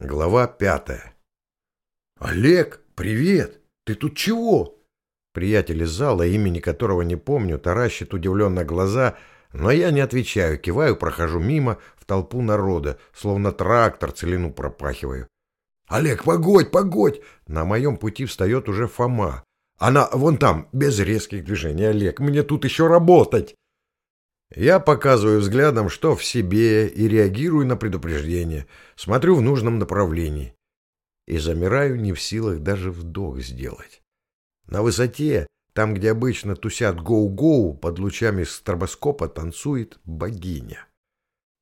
Глава пятая. «Олег, привет! Ты тут чего?» Приятель из зала, имени которого не помню, таращит удивленно глаза, но я не отвечаю, киваю, прохожу мимо в толпу народа, словно трактор целину пропахиваю. «Олег, погодь, погодь!» На моем пути встает уже Фома. «Она вон там, без резких движений, Олег, мне тут еще работать!» Я показываю взглядом, что в себе, и реагирую на предупреждение, смотрю в нужном направлении. И замираю не в силах даже вдох сделать. На высоте, там, где обычно тусят гоу-гоу, под лучами стробоскопа танцует богиня.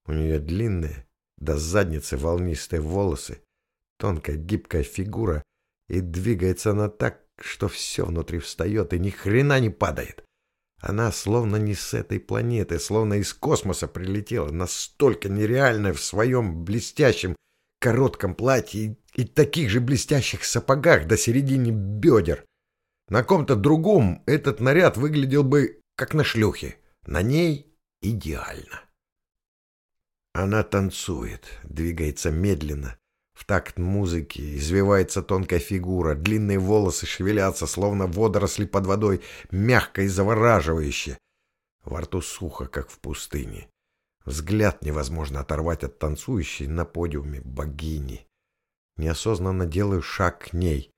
У нее длинные, до задницы волнистые волосы, тонкая гибкая фигура, и двигается она так, что все внутри встает и ни хрена не падает. Она словно не с этой планеты, словно из космоса прилетела, настолько нереальная в своем блестящем коротком платье и, и таких же блестящих сапогах до середины бедер. На ком-то другом этот наряд выглядел бы как на шлюхе, на ней идеально. Она танцует, двигается медленно, в такт музыки извивается тонкая фигура, длинные волосы шевелятся, словно водоросли под водой, мягко и завораживающе. Во рту сухо, как в пустыне. Взгляд невозможно оторвать от танцующей на подиуме богини. Неосознанно делаю шаг к ней.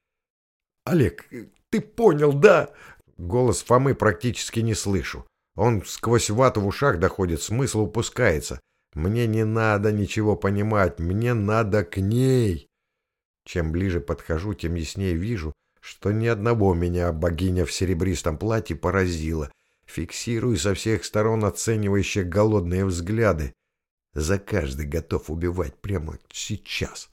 «Олег, ты понял, да?» Голос Фомы практически не слышу. Он сквозь вату в ушах доходит, смысл упускается. Мне не надо ничего понимать, мне надо к ней. Чем ближе подхожу, тем яснее вижу, что ни одного меня богиня в серебристом платье поразила. Фиксирую со всех сторон оценивающие голодные взгляды. За каждый готов убивать прямо сейчас.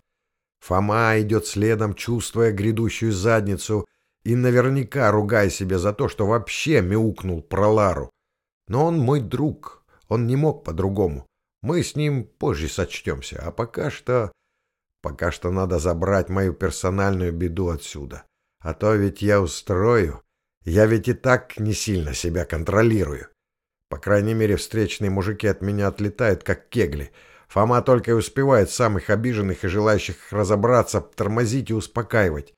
Фома идет следом, чувствуя грядущую задницу, и наверняка ругая себя за то, что вообще мяукнул про Лару. Но он мой друг, он не мог по-другому. Мы с ним позже сочтемся, а пока что... Пока что надо забрать мою персональную беду отсюда. А то ведь я устрою. Я ведь и так не сильно себя контролирую. По крайней мере, встречные мужики от меня отлетают, как кегли. Фома только и успевает самых обиженных и желающих разобраться, тормозить и успокаивать.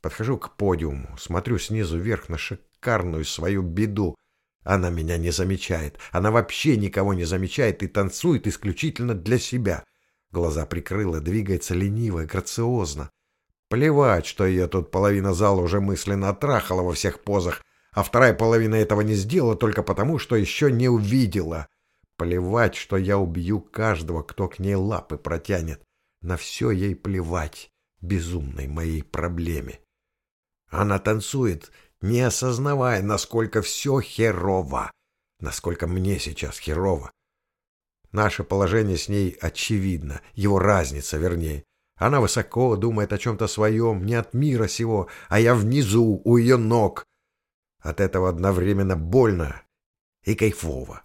Подхожу к подиуму, смотрю снизу вверх на шикарную свою беду, она меня не замечает. Она вообще никого не замечает и танцует исключительно для себя. Глаза прикрыла, двигается лениво и грациозно. Плевать, что ее тут половина зала уже мысленно отрахала во всех позах, а вторая половина этого не сделала только потому, что еще не увидела. Плевать, что я убью каждого, кто к ней лапы протянет. На все ей плевать, безумной моей проблеме. Она танцует, не осознавая, насколько все херово, насколько мне сейчас херово. Наше положение с ней очевидно, его разница, вернее. Она высоко думает о чем-то своем, не от мира сего, а я внизу, у ее ног. От этого одновременно больно и кайфово.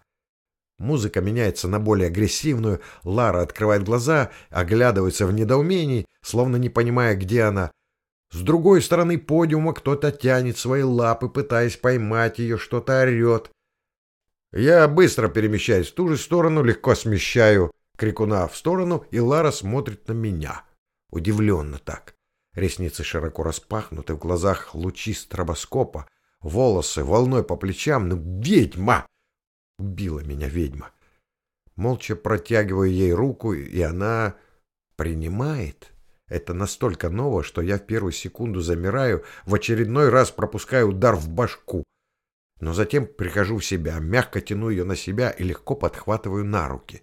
Музыка меняется на более агрессивную, Лара открывает глаза, оглядывается в недоумении, словно не понимая, где она, с другой стороны подиума кто-то тянет свои лапы, пытаясь поймать ее, что-то орет. Я быстро перемещаюсь в ту же сторону, легко смещаю крикуна в сторону, и Лара смотрит на меня. Удивленно так. Ресницы широко распахнуты, в глазах лучи стробоскопа, волосы волной по плечам. Ну, ведьма! Убила меня ведьма. Молча протягиваю ей руку, и она принимает. Это настолько ново, что я в первую секунду замираю, в очередной раз пропускаю удар в башку. Но затем прихожу в себя, мягко тяну ее на себя и легко подхватываю на руки.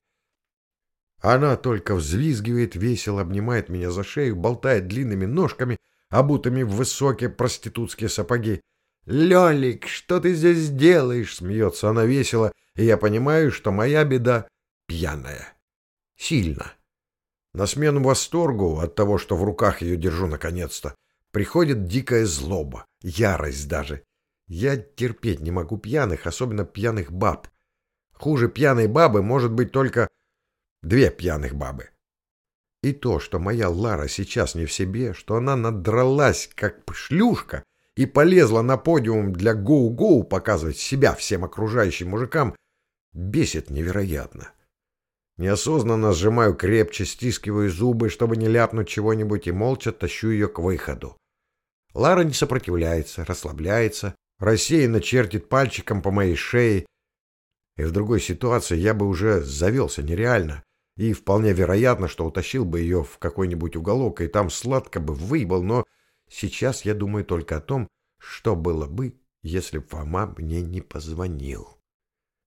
Она только взвизгивает, весело обнимает меня за шею, болтает длинными ножками, обутыми в высокие проститутские сапоги. «Лелик, что ты здесь делаешь?» — смеется она весело, и я понимаю, что моя беда пьяная. Сильно. На смену восторгу от того, что в руках ее держу наконец-то, приходит дикая злоба, ярость даже. Я терпеть не могу пьяных, особенно пьяных баб. Хуже пьяной бабы может быть только две пьяных бабы. И то, что моя Лара сейчас не в себе, что она надралась, как шлюшка, и полезла на подиум для гоу-гоу показывать себя всем окружающим мужикам, бесит невероятно. Неосознанно сжимаю крепче, стискиваю зубы, чтобы не ляпнуть чего-нибудь, и молча тащу ее к выходу. Лара не сопротивляется, расслабляется, рассеянно чертит пальчиком по моей шее. И в другой ситуации я бы уже завелся нереально. И вполне вероятно, что утащил бы ее в какой-нибудь уголок и там сладко бы выебал, но сейчас я думаю только о том, что было бы, если бы Фома мне не позвонил.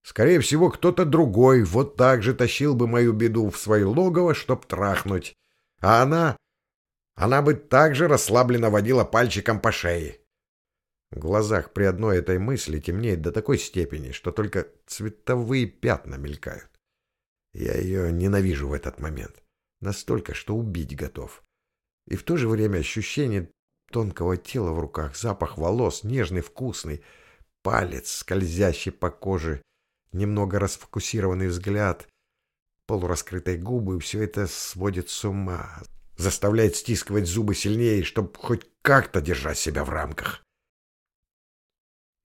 Скорее всего, кто-то другой вот так же тащил бы мою беду в свое логово, чтоб трахнуть. А она... Она бы также расслабленно водила пальчиком по шее. В глазах при одной этой мысли темнеет до такой степени, что только цветовые пятна мелькают. Я ее ненавижу в этот момент. Настолько, что убить готов. И в то же время ощущение тонкого тела в руках, запах волос, нежный, вкусный, палец, скользящий по коже, немного расфокусированный взгляд, полураскрытые губы, все это сводит с ума, заставляет стискивать зубы сильнее, чтобы хоть как-то держать себя в рамках.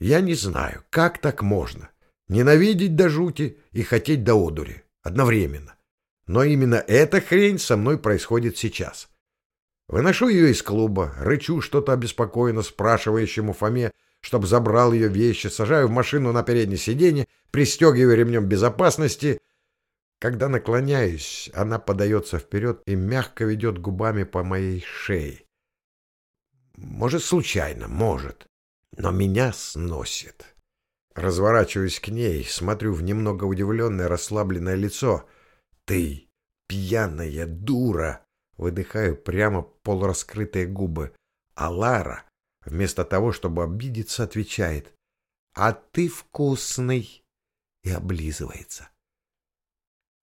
Я не знаю, как так можно. Ненавидеть до жути и хотеть до одури одновременно. Но именно эта хрень со мной происходит сейчас. Выношу ее из клуба, рычу что-то обеспокоенно спрашивающему Фоме, чтобы забрал ее вещи, сажаю в машину на переднее сиденье, пристегиваю ремнем безопасности. Когда наклоняюсь, она подается вперед и мягко ведет губами по моей шее. Может, случайно, может, но меня сносит. Разворачиваюсь к ней, смотрю в немного удивленное, расслабленное лицо. «Ты, пьяная дура!» Выдыхаю прямо полураскрытые губы. А Лара, вместо того, чтобы обидеться, отвечает. «А ты вкусный!» И облизывается.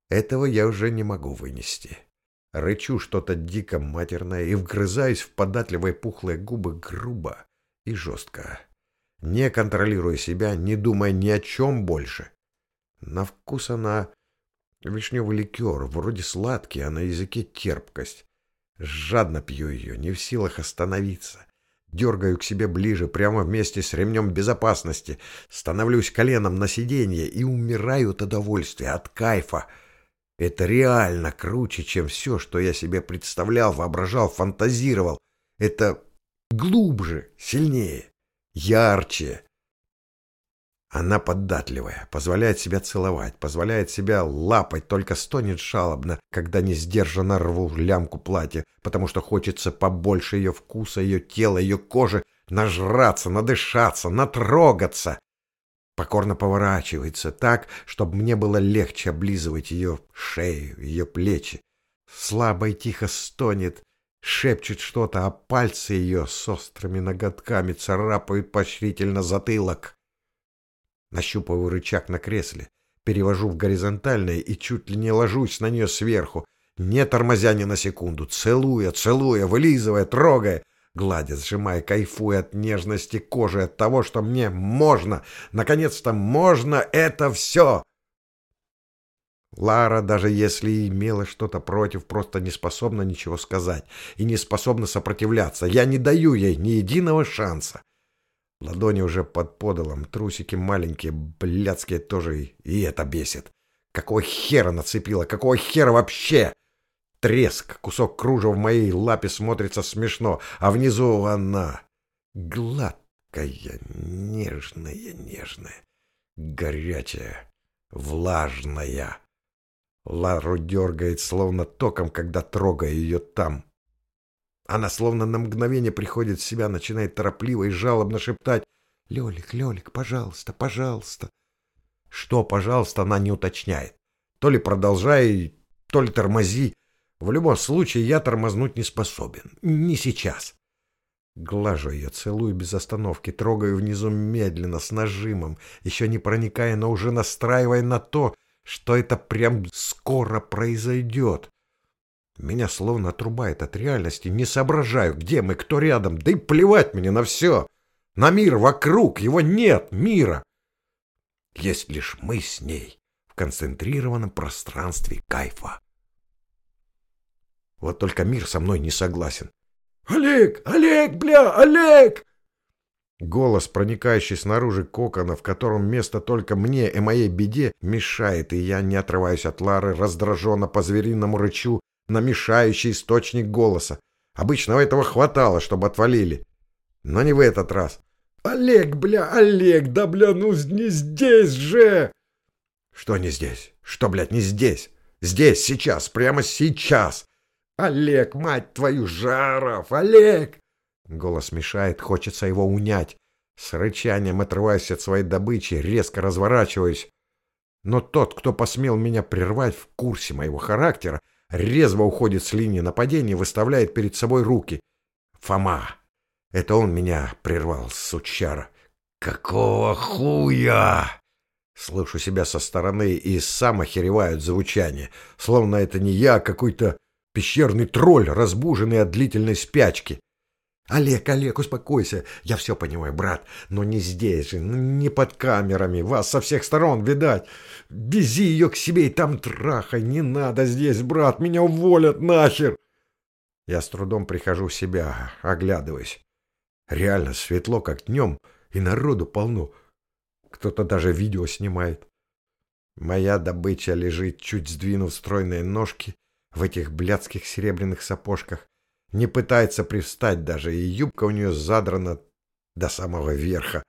Этого я уже не могу вынести. Рычу что-то дико матерное и вгрызаюсь в податливые пухлые губы грубо и жестко не контролируя себя, не думая ни о чем больше. На вкус она вишневый ликер, вроде сладкий, а на языке терпкость. Жадно пью ее, не в силах остановиться. Дергаю к себе ближе, прямо вместе с ремнем безопасности, становлюсь коленом на сиденье и умираю от удовольствия, от кайфа. Это реально круче, чем все, что я себе представлял, воображал, фантазировал. Это глубже, сильнее ярче. Она податливая, позволяет себя целовать, позволяет себя лапать, только стонет жалобно, когда не сдержанно рву лямку платья, потому что хочется побольше ее вкуса, ее тела, ее кожи, нажраться, надышаться, натрогаться. Покорно поворачивается так, чтобы мне было легче облизывать ее шею, ее плечи. Слабо и тихо стонет, шепчет что-то, а пальцы ее с острыми ноготками царапают поощрительно затылок. Нащупываю рычаг на кресле, перевожу в горизонтальное и чуть ли не ложусь на нее сверху, не тормозя ни на секунду, целуя, целуя, вылизывая, трогая, гладя, сжимая, кайфуя от нежности кожи, от того, что мне можно, наконец-то можно это все. Лара, даже если и имела что-то против, просто не способна ничего сказать и не способна сопротивляться. Я не даю ей ни единого шанса. Ладони уже под подолом, трусики маленькие, блядские тоже, и это бесит. Какого хера нацепила? Какого хера вообще? Треск, кусок кружева в моей лапе смотрится смешно, а внизу она гладкая, нежная, нежная, горячая, влажная. Лару дергает, словно током, когда трогаю ее там. Она словно на мгновение приходит в себя, начинает торопливо и жалобно шептать «Лелик, Лелик, пожалуйста, пожалуйста». Что «пожалуйста» она не уточняет. То ли продолжай, то ли тормози. В любом случае я тормознуть не способен. Не сейчас. Глажу ее, целую без остановки, трогаю внизу медленно, с нажимом, еще не проникая, но уже настраивая на то, что это прям скоро произойдет. Меня словно отрубает от реальности, не соображаю, где мы, кто рядом, да и плевать мне на все. На мир вокруг, его нет, мира. Есть лишь мы с ней в концентрированном пространстве кайфа. Вот только мир со мной не согласен. «Олег! Олег, бля, Олег!» Голос, проникающий снаружи кокона, в котором место только мне и моей беде, мешает, и я, не отрываюсь от Лары, раздраженно по-звериному рычу на мешающий источник голоса. Обычно этого хватало, чтобы отвалили. Но не в этот раз. «Олег, бля, Олег, да, бля, ну не здесь же!» «Что не здесь? Что, блядь, не здесь? Здесь, сейчас, прямо сейчас!» «Олег, мать твою, Жаров! Олег!» Голос мешает, хочется его унять. С рычанием отрываюсь от своей добычи, резко разворачиваюсь. Но тот, кто посмел меня прервать в курсе моего характера, резво уходит с линии нападения выставляет перед собой руки. Фома. Это он меня прервал, сучара. «Какого хуя?» Слышу себя со стороны и сам охереваю от звучания, словно это не я, а какой-то пещерный тролль, разбуженный от длительной спячки. «Олег, Олег, успокойся. Я все понимаю, брат, но не здесь же, не под камерами. Вас со всех сторон видать. Вези ее к себе и там трахай. Не надо здесь, брат, меня уволят нахер!» Я с трудом прихожу в себя, оглядываясь. Реально светло, как днем, и народу полно. Кто-то даже видео снимает. Моя добыча лежит, чуть сдвинув стройные ножки в этих блядских серебряных сапожках не пытается привстать даже, и юбка у нее задрана до самого верха.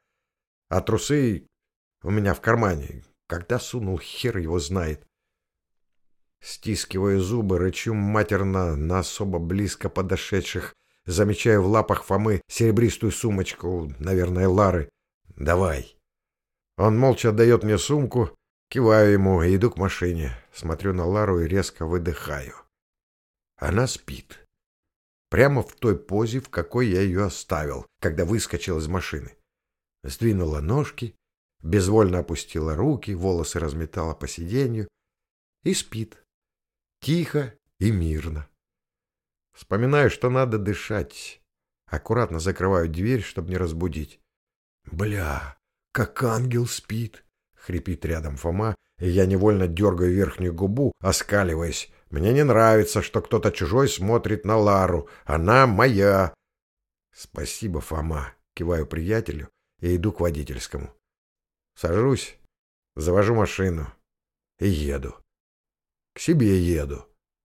А трусы у меня в кармане. Когда сунул, хер его знает. Стискиваю зубы, рычу матерно на особо близко подошедших, замечаю в лапах Фомы серебристую сумочку, наверное, Лары. «Давай». Он молча отдает мне сумку, киваю ему и иду к машине. Смотрю на Лару и резко выдыхаю. Она спит. Прямо в той позе, в какой я ее оставил, когда выскочил из машины. Сдвинула ножки, безвольно опустила руки, волосы разметала по сиденью и спит. Тихо и мирно. Вспоминаю, что надо дышать. Аккуратно закрываю дверь, чтобы не разбудить. «Бля, как ангел спит!» — хрипит рядом Фома, и я невольно дергаю верхнюю губу, оскаливаясь. Мне не нравится, что кто-то чужой смотрит на Лару. Она моя. Спасибо, Фома. Киваю приятелю и иду к водительскому. Сажусь, завожу машину и еду. К себе еду.